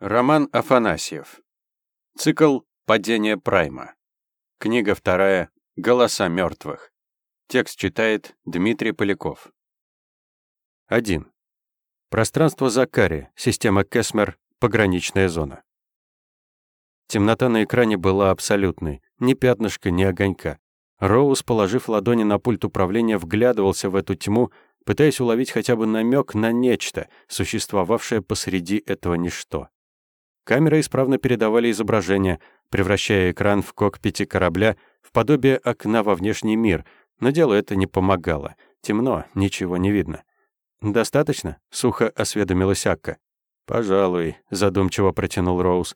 Роман Афанасьев. Цикл «Падение Прайма». Книга вторая «Голоса мертвых». Текст читает Дмитрий Поляков. 1. Пространство Закари, система Кесмер, пограничная зона. Темнота на экране была абсолютной, ни пятнышка, ни огонька. Роуз, положив ладони на пульт управления, вглядывался в эту тьму, пытаясь уловить хотя бы намек на нечто, существовавшее посреди этого ничто. Камеры исправно передавали изображение, превращая экран в кокпите корабля в подобие окна во внешний мир, но делу это не помогало. Темно, ничего не видно. «Достаточно?» — сухо осведомилась Акка. «Пожалуй», — задумчиво протянул Роуз.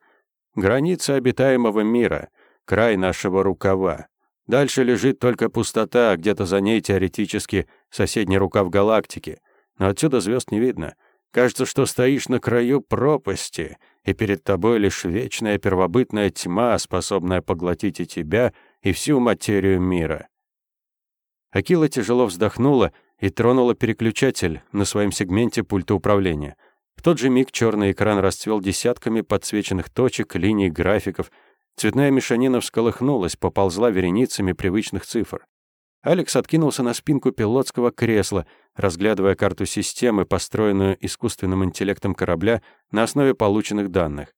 «Граница обитаемого мира, край нашего рукава. Дальше лежит только пустота, где-то за ней теоретически соседний рукав галактики. Но отсюда звезд не видно. Кажется, что стоишь на краю пропасти, и перед тобой лишь вечная первобытная тьма, способная поглотить и тебя, и всю материю мира. Акила тяжело вздохнула и тронула переключатель на своем сегменте пульта управления. В тот же миг черный экран расцвел десятками подсвеченных точек, линий, графиков. Цветная мешанина всколыхнулась, поползла вереницами привычных цифр. Алекс откинулся на спинку пилотского кресла, разглядывая карту системы, построенную искусственным интеллектом корабля на основе полученных данных.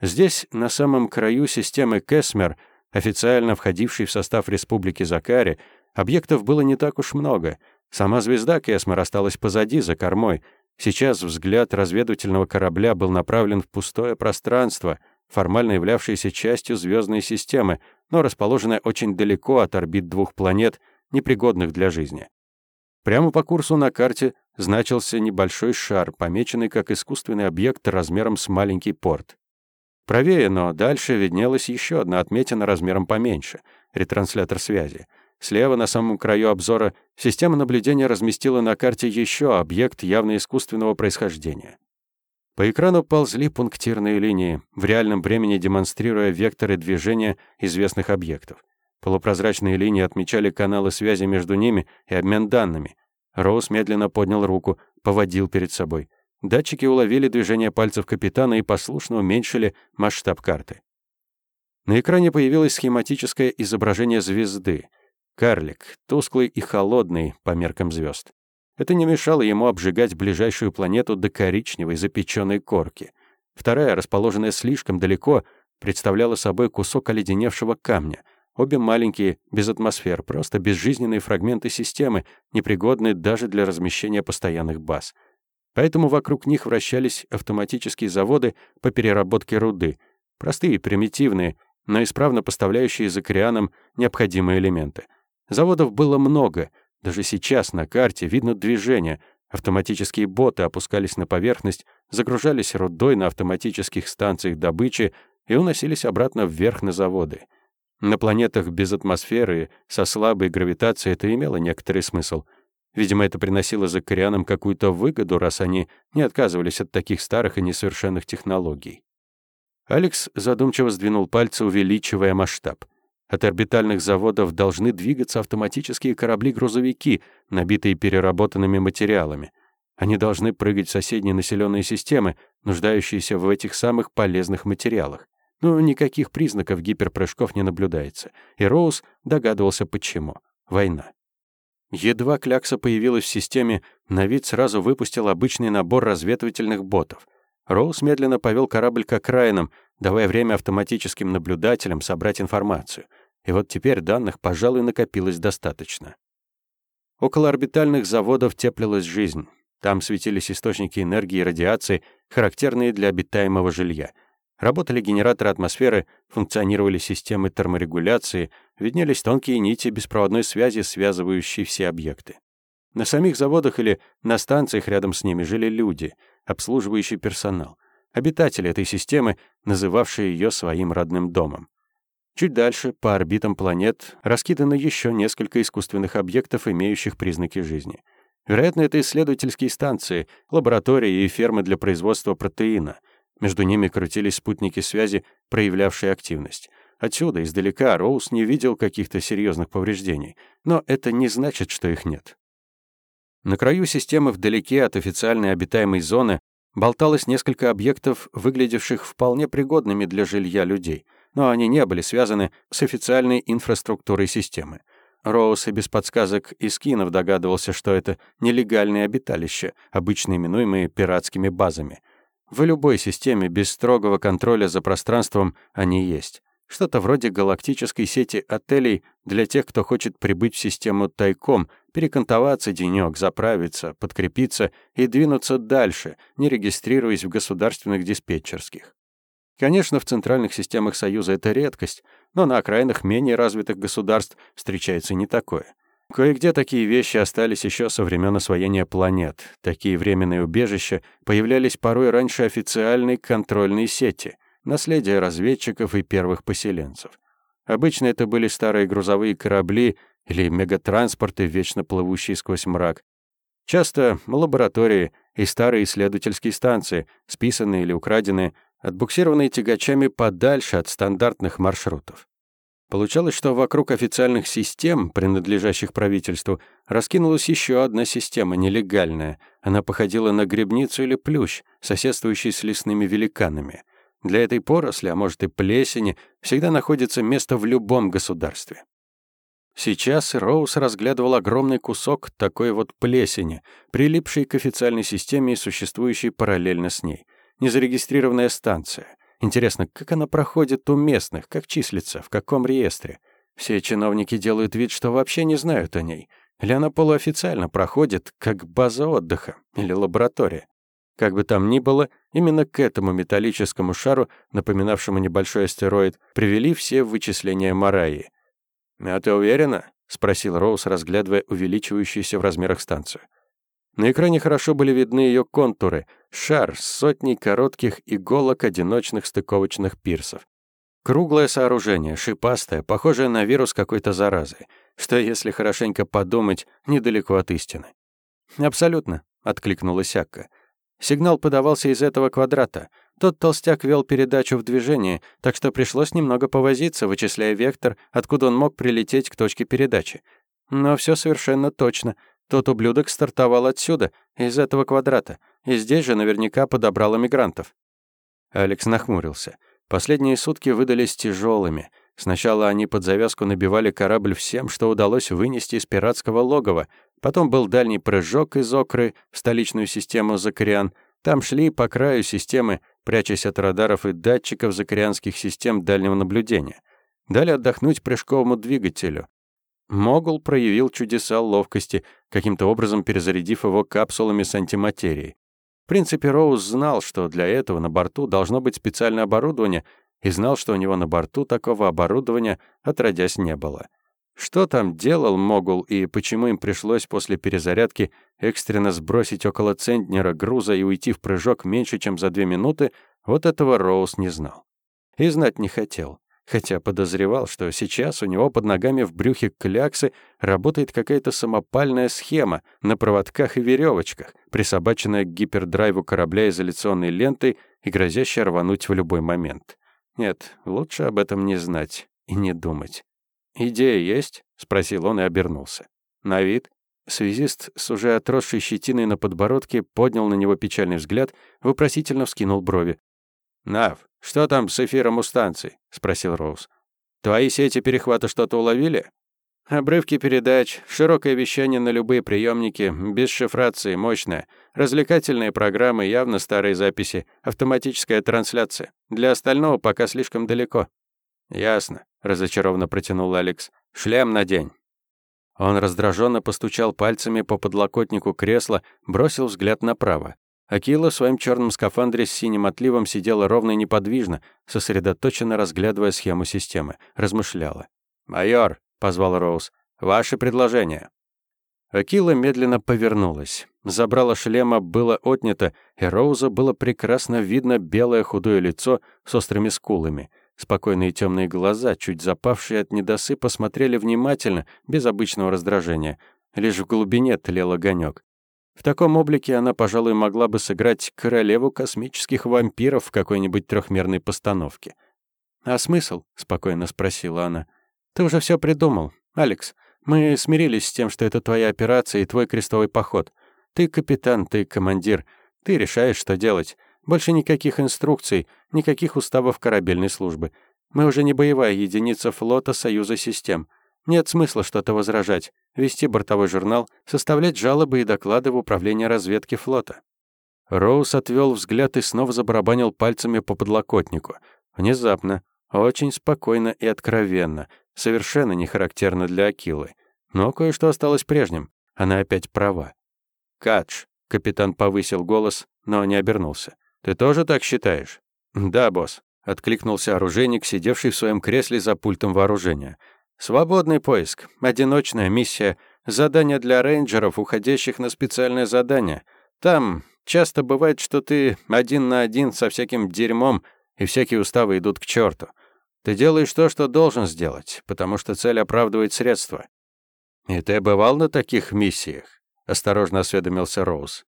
Здесь, на самом краю системы Кесмер, официально входившей в состав Республики Закари, объектов было не так уж много. Сама звезда Кесмер осталась позади, за кормой. Сейчас взгляд разведывательного корабля был направлен в пустое пространство, формально являвшееся частью звездной системы, но расположенная очень далеко от орбит двух планет, непригодных для жизни. Прямо по курсу на карте значился небольшой шар, помеченный как искусственный объект размером с маленький порт. Правее, но дальше виднелась еще одна отметина размером поменьше — ретранслятор связи. Слева, на самом краю обзора, система наблюдения разместила на карте еще объект явно искусственного происхождения. По экрану ползли пунктирные линии, в реальном времени демонстрируя векторы движения известных объектов. Полупрозрачные линии отмечали каналы связи между ними и обмен данными. Роуз медленно поднял руку, поводил перед собой. Датчики уловили движение пальцев капитана и послушно уменьшили масштаб карты. На экране появилось схематическое изображение звезды. Карлик, тусклый и холодный по меркам звезд. Это не мешало ему обжигать ближайшую планету до коричневой запеченной корки. Вторая, расположенная слишком далеко, представляла собой кусок оледеневшего камня. Обе маленькие, без атмосфер, просто безжизненные фрагменты системы, непригодные даже для размещения постоянных баз. Поэтому вокруг них вращались автоматические заводы по переработке руды, простые, примитивные, но исправно поставляющие закарианам необходимые элементы. Заводов было много — даже сейчас на карте видно движение. Автоматические боты опускались на поверхность, загружались рудой на автоматических станциях добычи и уносились обратно вверх на заводы. На планетах без атмосферы, со слабой гравитацией это имело некоторый смысл. Видимо, это приносило закарианам какую-то выгоду, раз они не отказывались от таких старых и несовершенных технологий. Алекс задумчиво сдвинул пальцы, увеличивая масштаб. От орбитальных заводов должны двигаться автоматические корабли-грузовики, набитые переработанными материалами. Они должны прыгать в соседние населенные системы, нуждающиеся в этих самых полезных материалах. Но никаких признаков гиперпрыжков не наблюдается. И Роуз догадывался, почему. Война. Едва клякса появилась в системе, на вид сразу выпустил обычный набор разведывательных ботов. Роуз медленно повел корабль к окраинам, давая время автоматическим наблюдателям собрать информацию — и вот теперь данных, пожалуй, накопилось достаточно. Около орбитальных заводов теплилась жизнь. Там светились источники энергии и радиации, характерные для обитаемого жилья. Работали генераторы атмосферы, функционировали системы терморегуляции, виднелись тонкие нити беспроводной связи, связывающие все объекты. На самих заводах или на станциях рядом с ними жили люди, обслуживающий персонал, обитатели этой системы, называвшие ее своим родным домом. Чуть дальше, по орбитам планет, раскидано еще несколько искусственных объектов, имеющих признаки жизни. Вероятно, это исследовательские станции, лаборатории и фермы для производства протеина. Между ними крутились спутники связи, проявлявшие активность. Отсюда, издалека, Роуз не видел каких-то серьезных повреждений, но это не значит, что их нет. На краю системы, вдалеке от официальной обитаемой зоны, болталось несколько объектов, выглядевших вполне пригодными для жилья людей, но они не были связаны с официальной инфраструктурой системы. Роуз и без подсказок и скинов догадывался, что это нелегальные обиталища, обычно именуемые пиратскими базами. В любой системе без строгого контроля за пространством они есть. Что-то вроде галактической сети отелей для тех, кто хочет прибыть в систему тайком, перекантоваться денёк, заправиться, подкрепиться и двинуться дальше, не регистрируясь в государственных диспетчерских. Конечно, в центральных системах Союза это редкость, но на окраинах менее развитых государств встречается не такое. Кое-где такие вещи остались еще со времен освоения планет. Такие временные убежища появлялись порой раньше официальной контрольной сети, наследие разведчиков и первых поселенцев. Обычно это были старые грузовые корабли или мегатранспорты, вечно плывущие сквозь мрак. Часто лаборатории и старые исследовательские станции, списанные или украденные, отбуксированные тягачами подальше от стандартных маршрутов. Получалось, что вокруг официальных систем, принадлежащих правительству, раскинулась еще одна система, нелегальная. Она походила на грибницу или плющ, соседствующий с лесными великанами. Для этой поросли, а может и плесени, всегда находится место в любом государстве. Сейчас Роуз разглядывал огромный кусок такой вот плесени, прилипшей к официальной системе и существующей параллельно с ней незарегистрированная станция. Интересно, как она проходит у местных, как числится, в каком реестре? Все чиновники делают вид, что вообще не знают о ней. Или она полуофициально проходит, как база отдыха или лаборатория. Как бы там ни было, именно к этому металлическому шару, напоминавшему небольшой астероид, привели все вычисления Мараи. «А ты уверена?» — спросил Роуз, разглядывая увеличивающуюся в размерах станцию. На экране хорошо были видны ее контуры, шар с сотней коротких иголок одиночных стыковочных пирсов. Круглое сооружение, шипастое, похожее на вирус какой-то заразы, что, если хорошенько подумать, недалеко от истины. «Абсолютно», — откликнулась Акка. Сигнал подавался из этого квадрата. Тот толстяк вел передачу в движении, так что пришлось немного повозиться, вычисляя вектор, откуда он мог прилететь к точке передачи. Но все совершенно точно — тот ублюдок стартовал отсюда, из этого квадрата, и здесь же наверняка подобрал эмигрантов. Алекс нахмурился. Последние сутки выдались тяжелыми. Сначала они под завязку набивали корабль всем, что удалось вынести из пиратского логова. Потом был дальний прыжок из Окры в столичную систему Закариан. Там шли по краю системы, прячась от радаров и датчиков закарианских систем дальнего наблюдения. Дали отдохнуть прыжковому двигателю. Могул проявил чудеса ловкости, каким-то образом перезарядив его капсулами с антиматерией. В принципе, Роуз знал, что для этого на борту должно быть специальное оборудование, и знал, что у него на борту такого оборудования отродясь не было. Что там делал Могул и почему им пришлось после перезарядки экстренно сбросить около центнера груза и уйти в прыжок меньше, чем за две минуты, вот этого Роуз не знал. И знать не хотел хотя подозревал, что сейчас у него под ногами в брюхе кляксы работает какая-то самопальная схема на проводках и веревочках, присобаченная к гипердрайву корабля изоляционной лентой и грозящая рвануть в любой момент. Нет, лучше об этом не знать и не думать. «Идея есть?» — спросил он и обернулся. «На вид?» Связист с уже отросшей щетиной на подбородке поднял на него печальный взгляд, вопросительно вскинул брови. «Нав, что там с эфиром у станции?» — спросил Роуз. «Твои сети перехвата что-то уловили?» «Обрывки передач, широкое вещание на любые приемники, без шифрации, мощное, развлекательные программы, явно старые записи, автоматическая трансляция. Для остального пока слишком далеко». «Ясно», — разочарованно протянул Алекс. «Шлем надень». Он раздраженно постучал пальцами по подлокотнику кресла, бросил взгляд направо. Акила в своем черном скафандре с синим отливом сидела ровно и неподвижно, сосредоточенно разглядывая схему системы, размышляла. «Майор», — позвал Роуз, — «ваше предложение». Акила медленно повернулась. Забрала шлема было отнято, и Роуза было прекрасно видно белое худое лицо с острыми скулами. Спокойные темные глаза, чуть запавшие от недосыпа, смотрели внимательно, без обычного раздражения. Лишь в глубине тлел огонек. В таком облике она, пожалуй, могла бы сыграть королеву космических вампиров в какой-нибудь трехмерной постановке. «А смысл?» — спокойно спросила она. «Ты уже все придумал, Алекс. Мы смирились с тем, что это твоя операция и твой крестовый поход. Ты капитан, ты командир. Ты решаешь, что делать. Больше никаких инструкций, никаких уставов корабельной службы. Мы уже не боевая единица флота Союза систем. Нет смысла что-то возражать, вести бортовой журнал, составлять жалобы и доклады в управление разведки флота. Роуз отвел взгляд и снова забарабанил пальцами по подлокотнику. Внезапно, очень спокойно и откровенно, совершенно не характерно для Акилы. Но кое-что осталось прежним. Она опять права. «Кадж», — капитан повысил голос, но не обернулся. «Ты тоже так считаешь?» «Да, босс», — откликнулся оружейник, сидевший в своем кресле за пультом вооружения. «Свободный поиск, одиночная миссия, задание для рейнджеров, уходящих на специальное задание. Там часто бывает, что ты один на один со всяким дерьмом, и всякие уставы идут к черту. Ты делаешь то, что должен сделать, потому что цель оправдывает средства. «И ты бывал на таких миссиях?» — осторожно осведомился Роуз.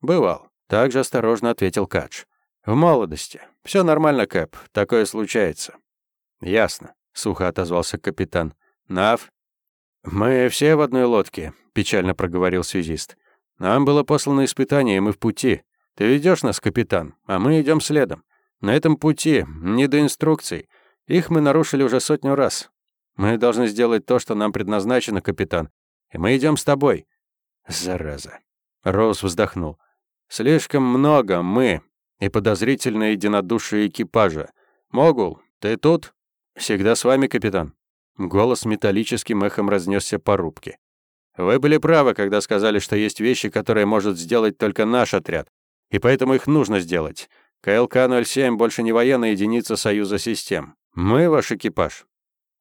«Бывал», — также осторожно ответил Кадж. «В молодости. Все нормально, Кэп, такое случается». «Ясно», — сухо отозвался капитан. «Нав?» «Мы все в одной лодке», — печально проговорил связист. «Нам было послано испытание, и мы в пути. Ты ведешь нас, капитан, а мы идем следом. На этом пути не до инструкций. Их мы нарушили уже сотню раз. Мы должны сделать то, что нам предназначено, капитан. И мы идем с тобой». «Зараза». Роуз вздохнул. «Слишком много мы и подозрительное единодушие экипажа. Могул, ты тут?» «Всегда с вами, капитан». Голос металлическим эхом разнесся по рубке. «Вы были правы, когда сказали, что есть вещи, которые может сделать только наш отряд, и поэтому их нужно сделать. КЛК-07 больше не военная единица Союза систем. Мы ваш экипаж.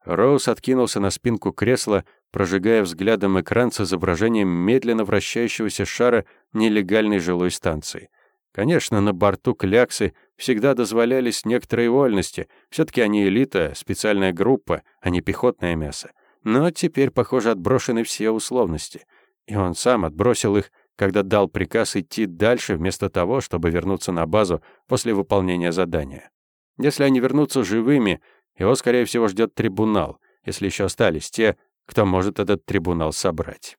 Роуз откинулся на спинку кресла, прожигая взглядом экран с изображением медленно вращающегося шара нелегальной жилой станции. Конечно, на борту Кляксы всегда дозволялись некоторые вольности. все таки они элита, специальная группа, а не пехотное мясо. Но теперь, похоже, отброшены все условности. И он сам отбросил их, когда дал приказ идти дальше, вместо того, чтобы вернуться на базу после выполнения задания. Если они вернутся живыми, его, скорее всего, ждет трибунал, если еще остались те, кто может этот трибунал собрать.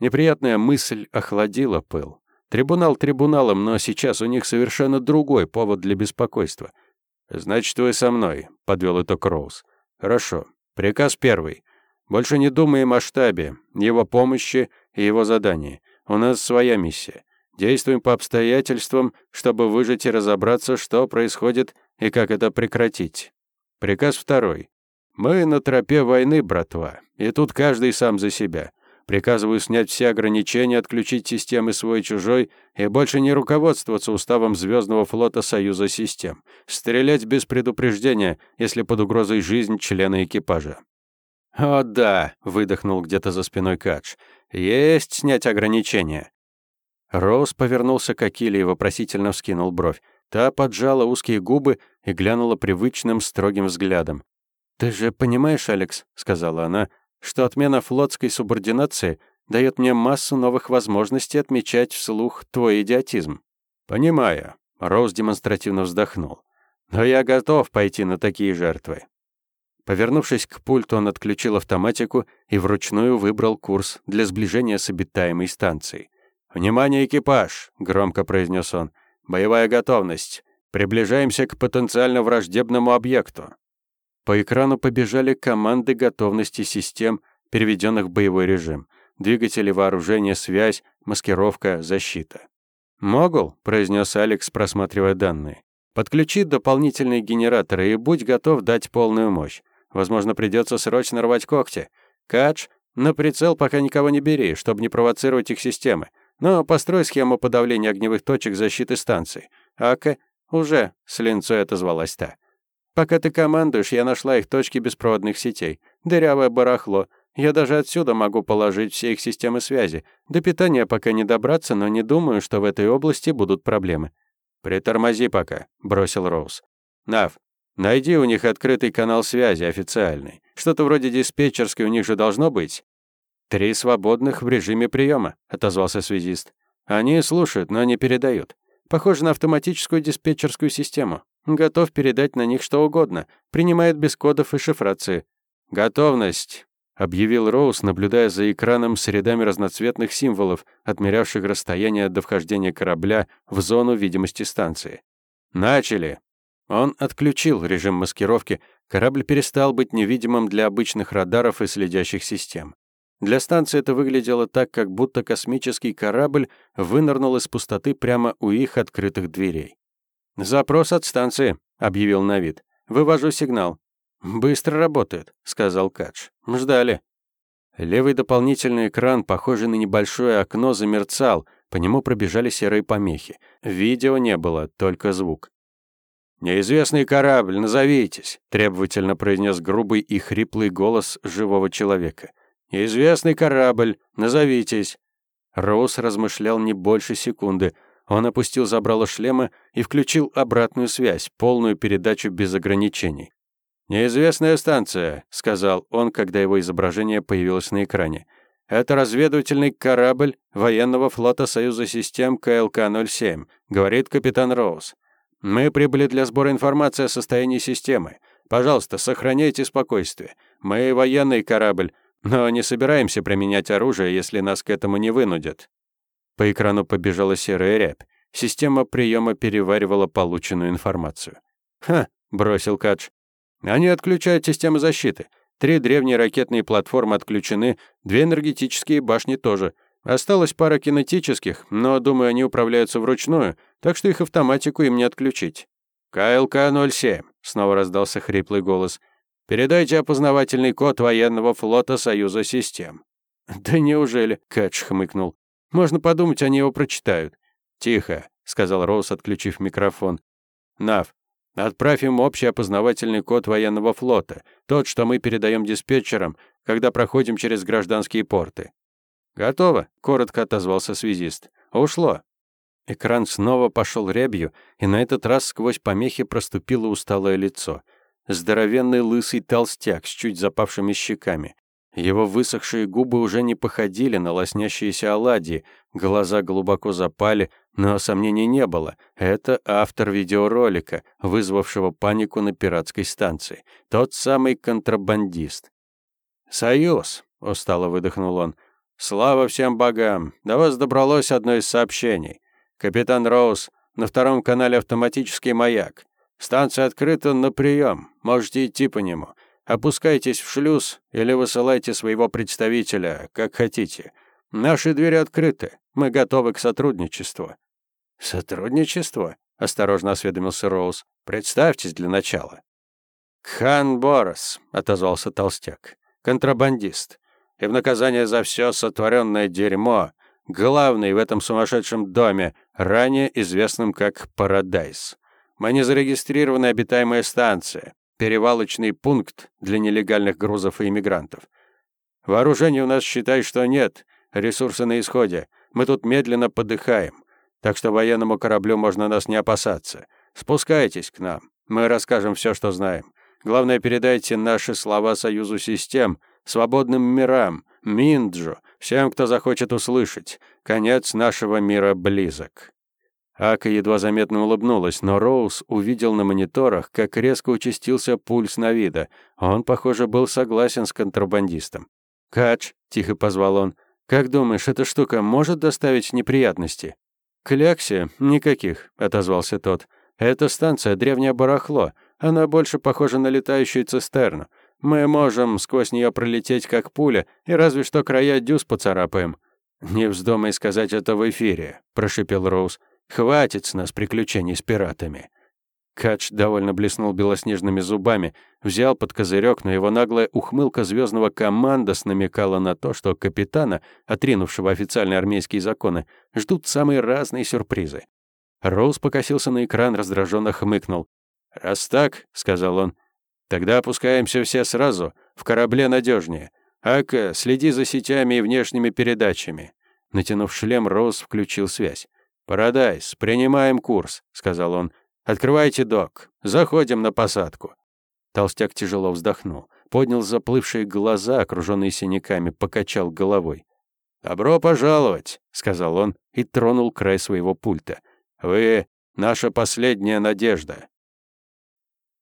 Неприятная мысль охладила пыл. Трибунал трибуналом, но сейчас у них совершенно другой повод для беспокойства. «Значит, вы со мной», — подвел итог Роуз. «Хорошо. Приказ первый. Больше не думаем о штабе, его помощи и его задании. У нас своя миссия. Действуем по обстоятельствам, чтобы выжить и разобраться, что происходит и как это прекратить. Приказ второй. Мы на тропе войны, братва, и тут каждый сам за себя. Приказываю снять все ограничения, отключить системы свой-чужой и больше не руководствоваться уставом Звездного флота Союза систем. Стрелять без предупреждения, если под угрозой жизнь члена экипажа. «О да», — выдохнул где-то за спиной Кадж. «Есть снять ограничения». Роуз повернулся к Акиле и вопросительно вскинул бровь. Та поджала узкие губы и глянула привычным строгим взглядом. «Ты же понимаешь, Алекс», — сказала она, «что отмена флотской субординации дает мне массу новых возможностей отмечать вслух твой идиотизм». «Понимаю», — Роуз демонстративно вздохнул. «Но я готов пойти на такие жертвы». Повернувшись к пульту, он отключил автоматику и вручную выбрал курс для сближения с обитаемой станцией. «Внимание, экипаж!» — громко произнес он. Боевая готовность. Приближаемся к потенциально враждебному объекту. По экрану побежали команды готовности систем, переведенных в боевой режим. Двигатели вооружения, связь, маскировка, защита. «Могул», — произнес Алекс, просматривая данные. «Подключи дополнительные генераторы и будь готов дать полную мощь. Возможно, придется срочно рвать когти. Кадж, на прицел пока никого не бери, чтобы не провоцировать их системы. Но построй схему подавления огневых точек защиты станции. Ака уже с линцой отозвалась та. Пока ты командуешь, я нашла их точки беспроводных сетей. Дырявое барахло. Я даже отсюда могу положить все их системы связи. До питания пока не добраться, но не думаю, что в этой области будут проблемы. «Притормози пока», — бросил Роуз. «Нав, найди у них открытый канал связи официальный. Что-то вроде диспетчерской у них же должно быть. «Три свободных в режиме приема», — отозвался связист. «Они слушают, но не передают. Похоже на автоматическую диспетчерскую систему. Готов передать на них что угодно. Принимает без кодов и шифрации. Готовность. объявил Роуз, наблюдая за экраном с рядами разноцветных символов, отмерявших расстояние до вхождения корабля в зону видимости станции. «Начали!» Он отключил режим маскировки, корабль перестал быть невидимым для обычных радаров и следящих систем. Для станции это выглядело так, как будто космический корабль вынырнул из пустоты прямо у их открытых дверей. «Запрос от станции», — объявил Навид. «Вывожу сигнал». «Быстро работает», — сказал Кадж. «Ждали». Левый дополнительный экран, похожий на небольшое окно, замерцал, по нему пробежали серые помехи. Видео не было, только звук. «Неизвестный корабль, назовитесь», — требовательно произнес грубый и хриплый голос живого человека. «Неизвестный корабль, назовитесь». Роуз размышлял не больше секунды. Он опустил забрало шлема и включил обратную связь, полную передачу без ограничений. «Неизвестная станция», — сказал он, когда его изображение появилось на экране. «Это разведывательный корабль военного флота Союза систем КЛК-07», — говорит капитан Роуз. Мы прибыли для сбора информации о состоянии системы. Пожалуйста, сохраняйте спокойствие. Мы военный корабль, но не собираемся применять оружие, если нас к этому не вынудят». По экрану побежала серая рябь. Система приема переваривала полученную информацию. «Ха!» — бросил Кадж. «Они отключают системы защиты. Три древние ракетные платформы отключены, две энергетические башни тоже. Осталась пара кинетических, но, думаю, они управляются вручную, так что их автоматику им не отключить. «КЛК-07», — снова раздался хриплый голос. «Передайте опознавательный код военного флота Союза систем». «Да неужели?» — Кэтч хмыкнул. «Можно подумать, они его прочитают». «Тихо», — сказал Роуз, отключив микрофон. «Нав, отправь им общий опознавательный код военного флота, тот, что мы передаем диспетчерам, когда проходим через гражданские порты». «Готово», — коротко отозвался связист. «Ушло». Экран снова пошел рябью, и на этот раз сквозь помехи проступило усталое лицо. Здоровенный лысый толстяк с чуть запавшими щеками. Его высохшие губы уже не походили на лоснящиеся оладьи, глаза глубоко запали, но сомнений не было. Это автор видеоролика, вызвавшего панику на пиратской станции. Тот самый контрабандист. «Союз», — устало выдохнул он, — «Слава всем богам! До вас добралось одно из сообщений. Капитан Роуз, на втором канале автоматический маяк. Станция открыта на прием. Можете идти по нему. Опускайтесь в шлюз или высылайте своего представителя, как хотите. Наши двери открыты. Мы готовы к сотрудничеству». «Сотрудничество?» — осторожно осведомился Роуз. «Представьтесь для начала». «Кхан Борос», — отозвался толстяк. «Контрабандист и в наказание за все сотворенное дерьмо, главный в этом сумасшедшем доме, ранее известном как Парадайз. Мы не зарегистрированная обитаемая станция, перевалочный пункт для нелегальных грузов и иммигрантов. Вооружения у нас, считай, что нет, ресурсы на исходе. Мы тут медленно подыхаем, так что военному кораблю можно нас не опасаться. Спускайтесь к нам, мы расскажем все, что знаем. Главное, передайте наши слова Союзу систем — свободным мирам, Минджу, всем, кто захочет услышать. Конец нашего мира близок». Ака едва заметно улыбнулась, но Роуз увидел на мониторах, как резко участился пульс Навида. Он, похоже, был согласен с контрабандистом. «Кач», — тихо позвал он, — «как думаешь, эта штука может доставить неприятности?» «Кляксе? Никаких», — отозвался тот. «Эта станция — древнее барахло. Она больше похожа на летающую цистерну. Мы можем сквозь нее пролететь как пуля, и разве что края дюз поцарапаем». «Не вздумай сказать это в эфире», — прошипел Роуз. «Хватит с нас приключений с пиратами». Кач довольно блеснул белоснежными зубами, взял под козырек, но его наглая ухмылка звездного командос намекала на то, что капитана, отринувшего официальные армейские законы, ждут самые разные сюрпризы. Роуз покосился на экран, раздраженно хмыкнул. «Раз так», — сказал он, Тогда опускаемся все сразу, в корабле надежнее. Ака, следи за сетями и внешними передачами». Натянув шлем, Роуз включил связь. «Парадайз, принимаем курс», — сказал он. «Открывайте док. Заходим на посадку». Толстяк тяжело вздохнул, поднял заплывшие глаза, окруженные синяками, покачал головой. «Добро пожаловать», — сказал он и тронул край своего пульта. «Вы — наша последняя надежда.